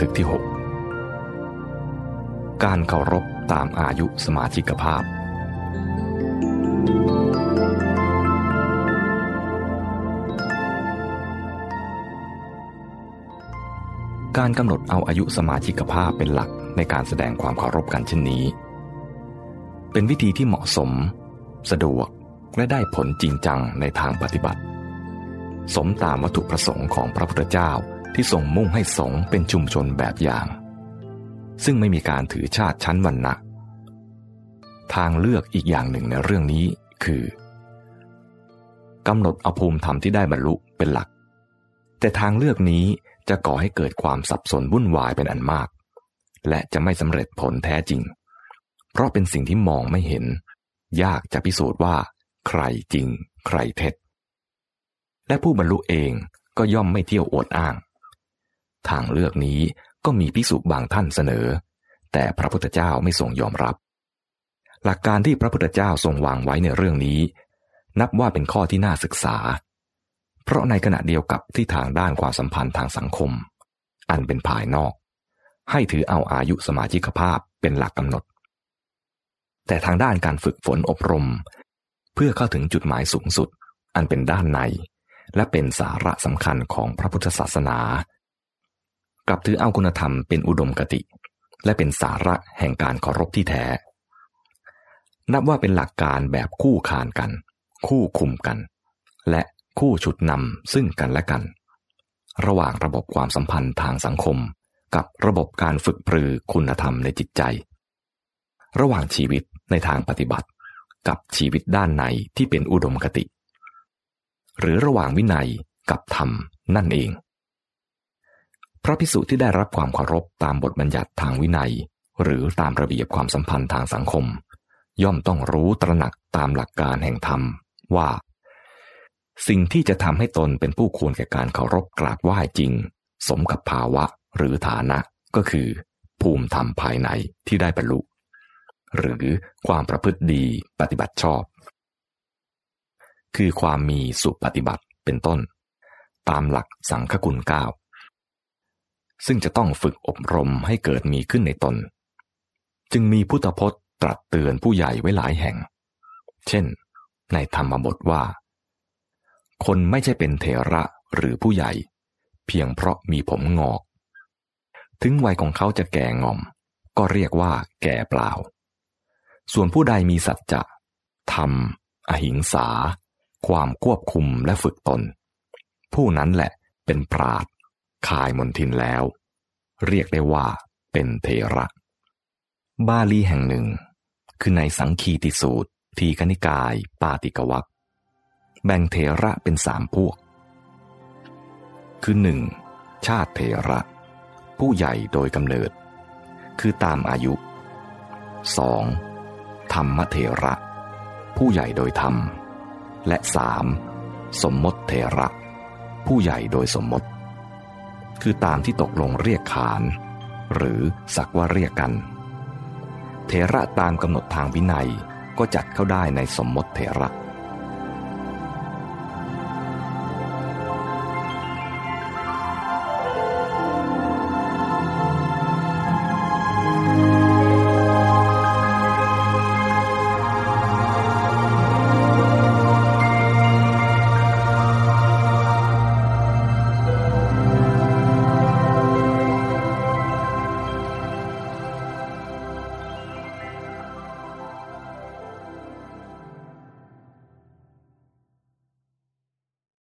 ทึกที่ 6 การเคารพตามอายุสมาชิกภาพ การกำหนดเอาอายุสมาชิกภาพเป็นหลักในการแสดงความเคารพกันเช่นนี้ เป็นวิธีที่เหมาะสม สะดวกและได้ผลจริงจังในทางปฏิบัติ สมตามวัตถุประสงค์ของพระพุทธเจ้า ที่ทรงมุ่งให้สงฆ์เป็นชุมชนแบบอย่าง ซึ่งไม่มีการถือชาติชั้นวรรณะ ทางเลือกอีกอย่างหนึ่งในเรื่องนี้คือกำหนดอภูมิธรรมที่ได้บรรลุเป็นหลัก แต่ทางเลือกนี้จะก่อให้เกิดความสับสนวุ่นวายเป็นอันมาก และจะไม่สำเร็จผลแท้จริง เพราะเป็นสิ่งที่มองไม่เห็น ยากจะพิสูจน์ว่า ใครจริง ใครเท็จ และผู้บรรลุเองก็ย่อมไม่เที่ยวอวดอ้าง ทางเลือกนี้ก็มีพิสุบางท่านเสนอ แต่พระพุทธเจ้าไม่ทรงยอมรับ หลักการที่พระพุทธเจ้าทรงวางไว้ในเรื่องนี้ นับว่าเป็นข้อที่น่าศึกษา เพราะในขณะเดียวกับที่ทางด้านความสัมพันธ์ทางสังคม อันเป็นภายนอก ให้ถือเอาอายุสมาชิกภาพเป็นหลักกำหนด แต่ทางด้านการฝึกฝนอบรม เพื่อเข้าถึงจุดหมายสูงสุด อันเป็นด้านใน และเป็นสาระสำคัญของพระพุทธศาสนา กลับถือเอาคุณธรรมเป็นอุดมกติ และเป็นสาระแห่งการเคารพที่แท้ นับว่าเป็นหลักการแบบคู่คานกัน คู่คุมกัน และคู่ฉุดนำซึ่งกันและกัน ระหว่างระบบความสัมพันธ์ทางสังคม กับระบบการฝึกปรือคุณธรรมในจิตใจ ระหว่างชีวิตในทางปฏิบัติ กับชีวิตด้านในที่เป็นอุดมคติ หรือระหว่างวินัยกับธรรมนั่นเอง พระพิสุที่ได้รับความเคารพตามบทบัญญัติทางวินัย หรือตามระเบียบความสัมพันธ์ทางสังคม ย่อมต้องรู้ตระหนักตามหลักการแห่งธรรมว่า สิ่งที่จะทำให้ตนเป็นผู้ควรแก่การเคารพกราบไหว้จริง สมกับภาวะหรือฐานะก็คือ ภูมิธรรมภายในที่ได้บรรลุ หรือความประพฤติดีปฏิบัติชอบ คือความมีสุปฏิบัติเป็นต้น ตามหลักสังฆกุลเก้า ซึ่งจะต้องฝึกอบรมให้เกิดมีขึ้นในตน จึงมีพุทธพจน์ตรัสเตือนผู้ใหญ่ไว้หลายแห่ง เช่น ในธรรมบทว่า คนไม่ใช่เป็นเถระหรือผู้ใหญ่ เพียงเพราะมีผมงอก ถึงวัยของเขาจะแก่งอม ก็เรียกว่าแก่เปล่า ส่วนผู้ใดมีสัจจะธรรม อหิงสา ความควบคุมและฝึกตน ผู้นั้นแหละเป็นปราด คายมนทินแล้ว เรียกได้ว่าเป็นเทระ บาลีแห่งหนึ่ง คือในสังคีติสูตร ทีคณิกาย ปาติกวักแบ่งเทระเป็นสามพวก คือหนึ่งชาติเทระ ผู้ใหญ่โดยกำเนิด คือตามอายุ 2. ธรรมเทระ ผู้ใหญ่โดยธรรม และสามสมมติเทระ ผู้ใหญ่โดยสมมติ คือตามที่ตกลงเรียกขาน หรือสักว่าเรียกกันเทระตามกำหนดทางวินัยก็จัดเข้าได้ในสมมติเทระ